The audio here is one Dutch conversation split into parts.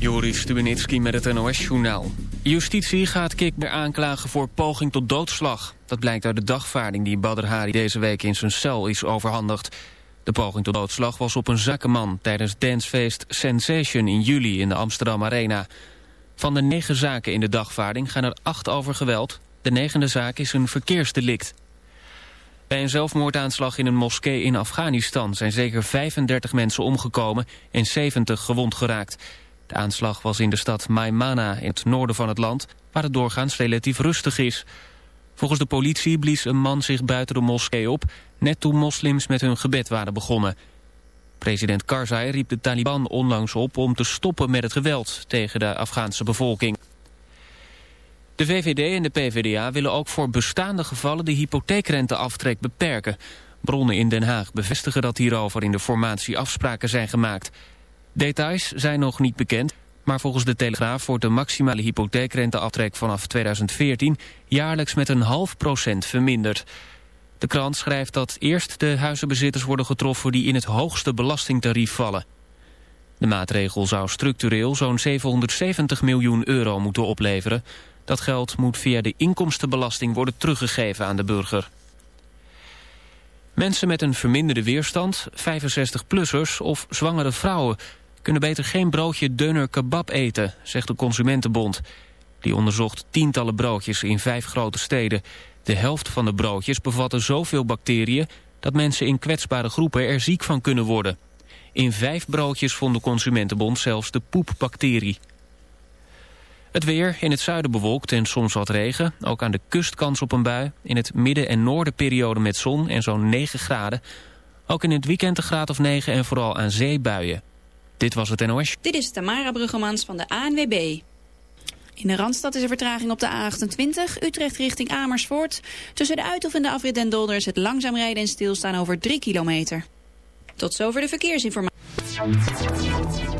Joris Stubenitski met het NOS-journaal. Justitie gaat Kikner aanklagen voor poging tot doodslag. Dat blijkt uit de dagvaarding die Badr Hari deze week in zijn cel is overhandigd. De poging tot doodslag was op een zakenman tijdens dancefeest Sensation in juli in de Amsterdam Arena. Van de negen zaken in de dagvaarding gaan er acht over geweld. De negende zaak is een verkeersdelict. Bij een zelfmoordaanslag in een moskee in Afghanistan zijn zeker 35 mensen omgekomen en 70 gewond geraakt. De aanslag was in de stad Maimana in het noorden van het land, waar het doorgaans relatief rustig is. Volgens de politie blies een man zich buiten de moskee op, net toen moslims met hun gebed waren begonnen. President Karzai riep de Taliban onlangs op om te stoppen met het geweld tegen de Afghaanse bevolking. De VVD en de PvdA willen ook voor bestaande gevallen de hypotheekrenteaftrek beperken. Bronnen in Den Haag bevestigen dat hierover in de formatie afspraken zijn gemaakt. Details zijn nog niet bekend, maar volgens de Telegraaf wordt de maximale hypotheekrenteaftrek vanaf 2014 jaarlijks met een half procent verminderd. De krant schrijft dat eerst de huizenbezitters worden getroffen die in het hoogste belastingtarief vallen. De maatregel zou structureel zo'n 770 miljoen euro moeten opleveren. Dat geld moet via de inkomstenbelasting worden teruggegeven aan de burger. Mensen met een verminderde weerstand, 65-plussers of zwangere vrouwen... kunnen beter geen broodje deuner kebab eten, zegt de Consumentenbond. Die onderzocht tientallen broodjes in vijf grote steden. De helft van de broodjes bevatten zoveel bacteriën... dat mensen in kwetsbare groepen er ziek van kunnen worden. In vijf broodjes vond de Consumentenbond zelfs de poepbacterie. Het weer in het zuiden bewolkt en soms wat regen. Ook aan de kust kans op een bui. In het midden- en noorden periode met zon en zo'n 9 graden. Ook in het weekend een graad of 9 en vooral aan zeebuien. Dit was het NOS. Dit is Tamara Bruggemans van de ANWB. In de Randstad is er vertraging op de A28, Utrecht richting Amersfoort. Tussen de Uithof en de afrit Den Dolder is het langzaam rijden en stilstaan over 3 kilometer. Tot zover de verkeersinformatie.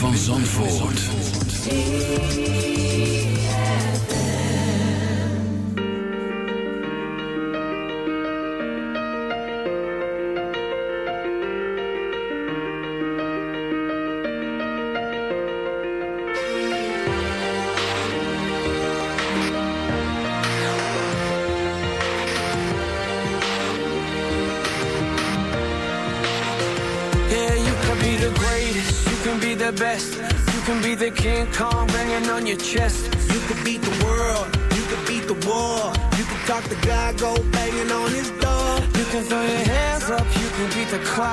van Zandvoort.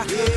Yeah.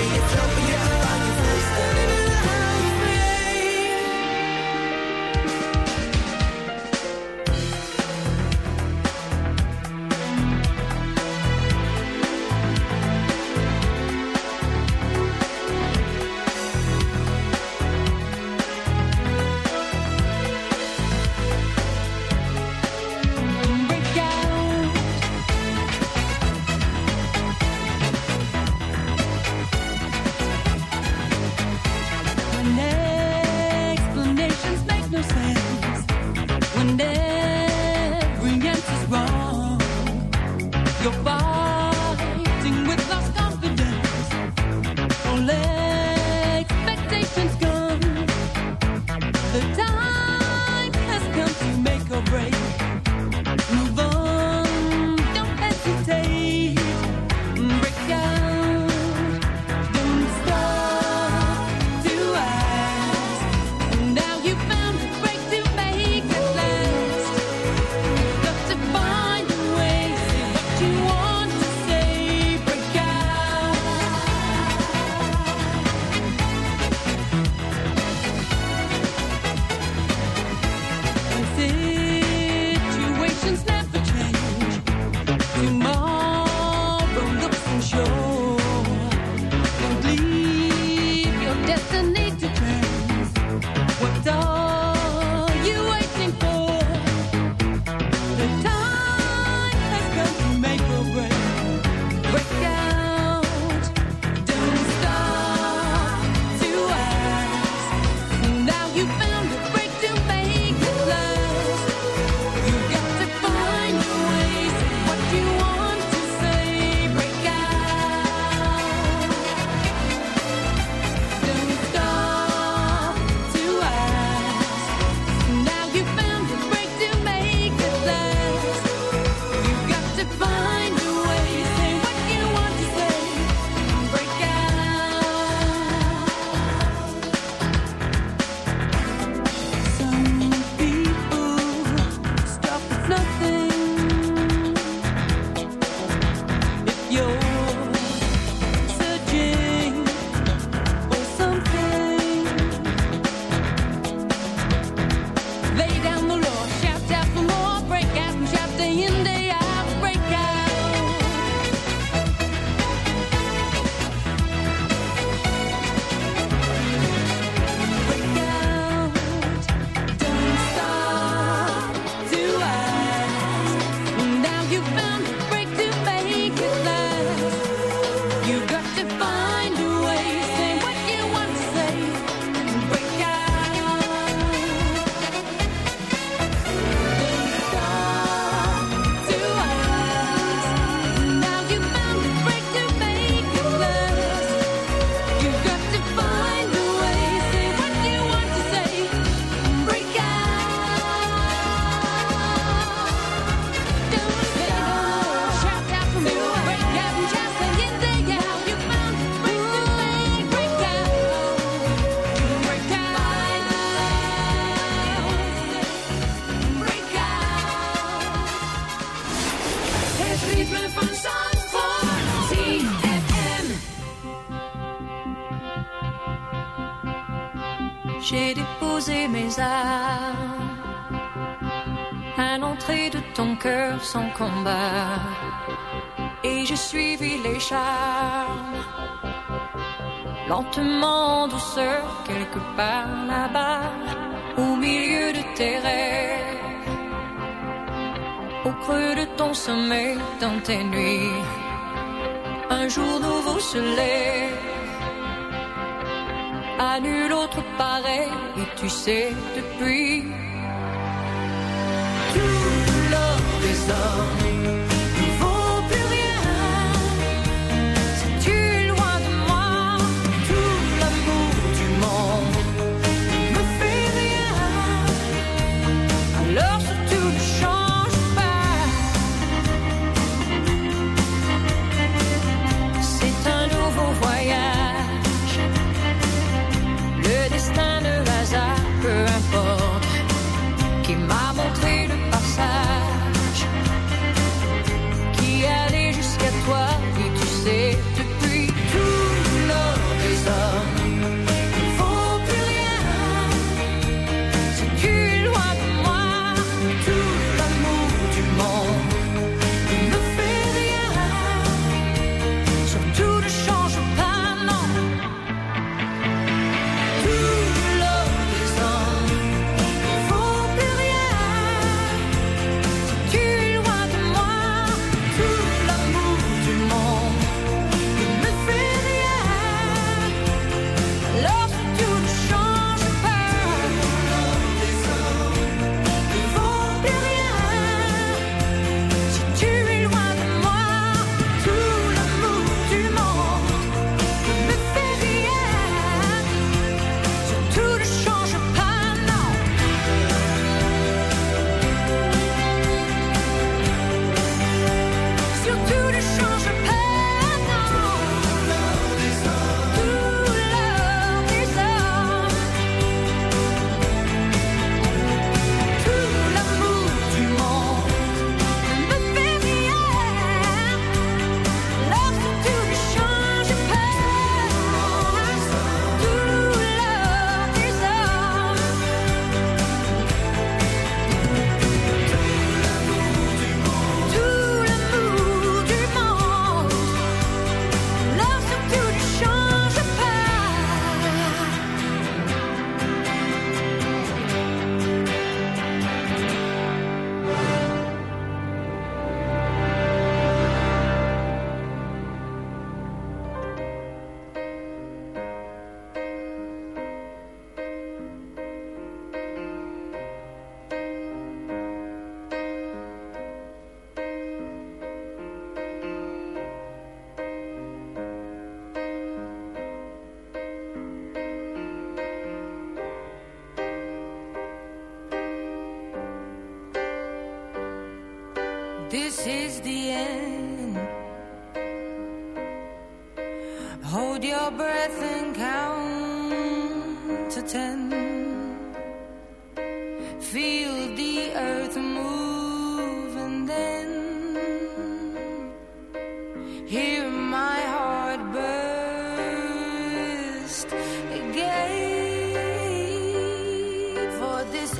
Open your eyes. pas à l'entrée de ton cœur sans combat. Et j'ai suivi les charmes, lentement douceur, quelque part là-bas, au milieu de tes rêves, au creux de ton sommeil, dans tes nuits. Un jour nouveau se lève à nul autre pareil, et tu sais depuis. Tout l'or des hommes.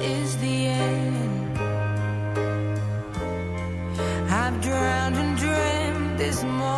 is the end. I've drowned and dreamed this morning.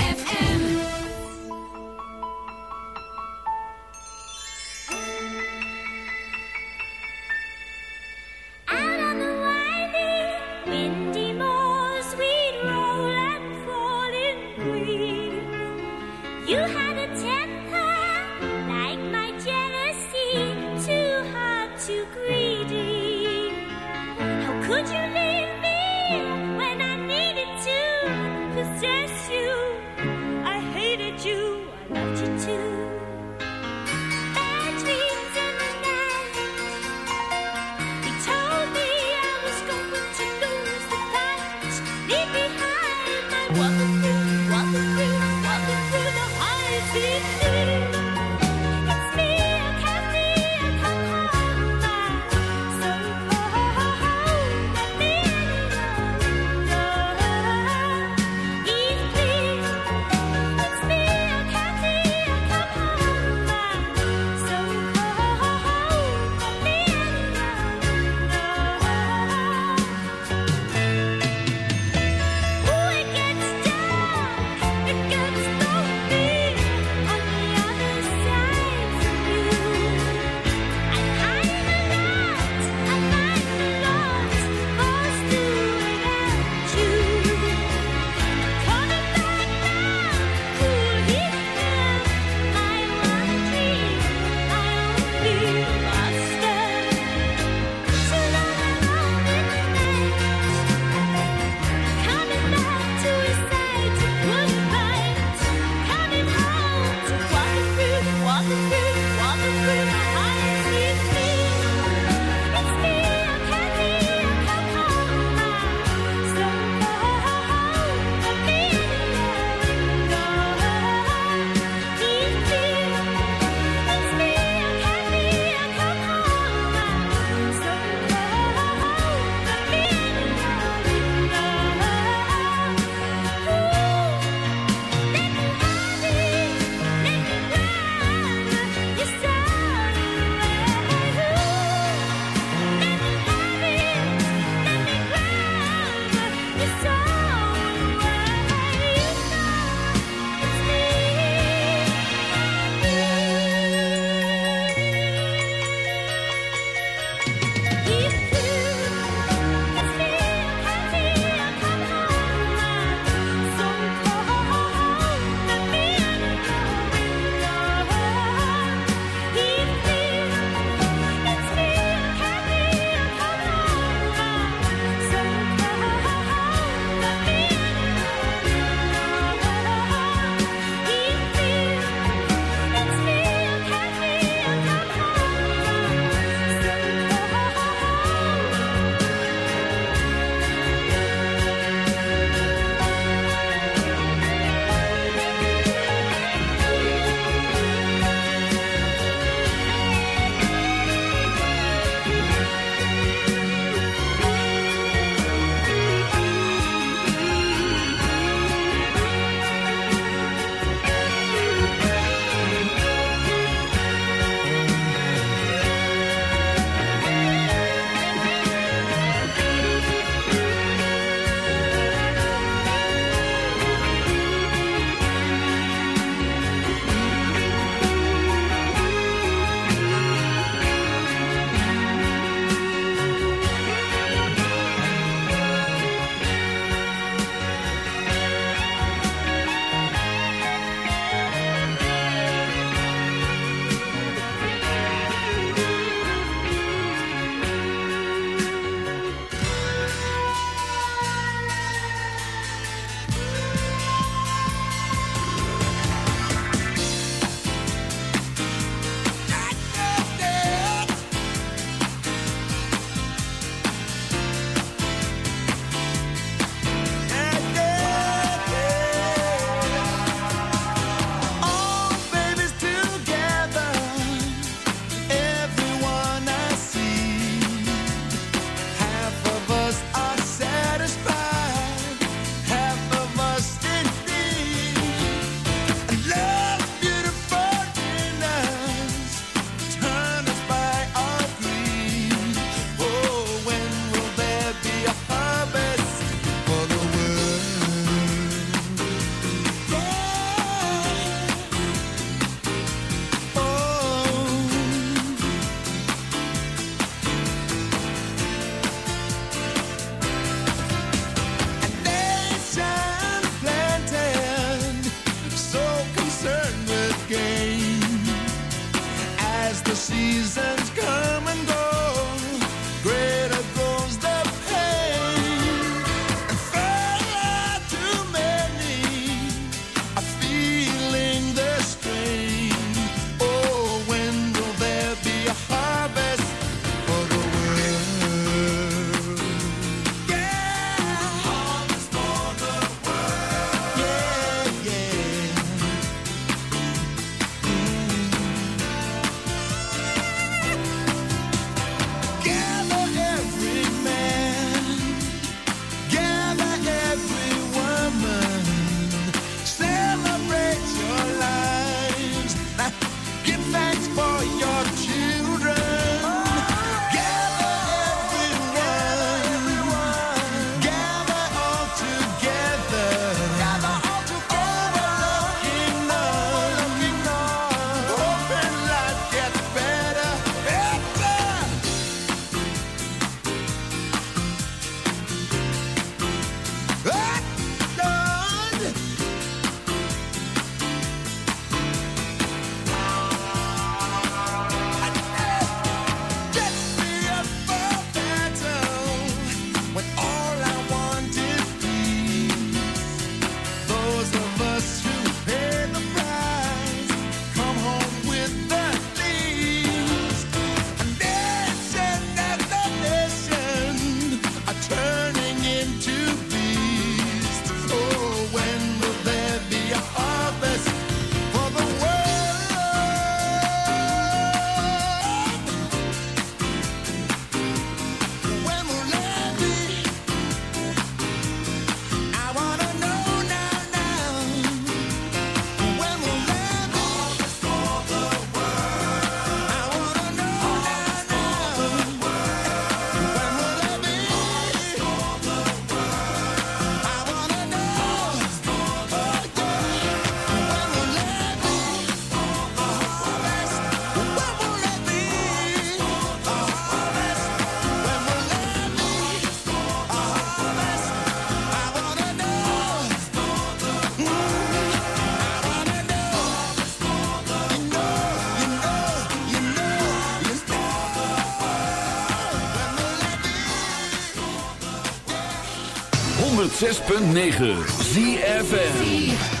106.9 ZFM.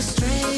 strange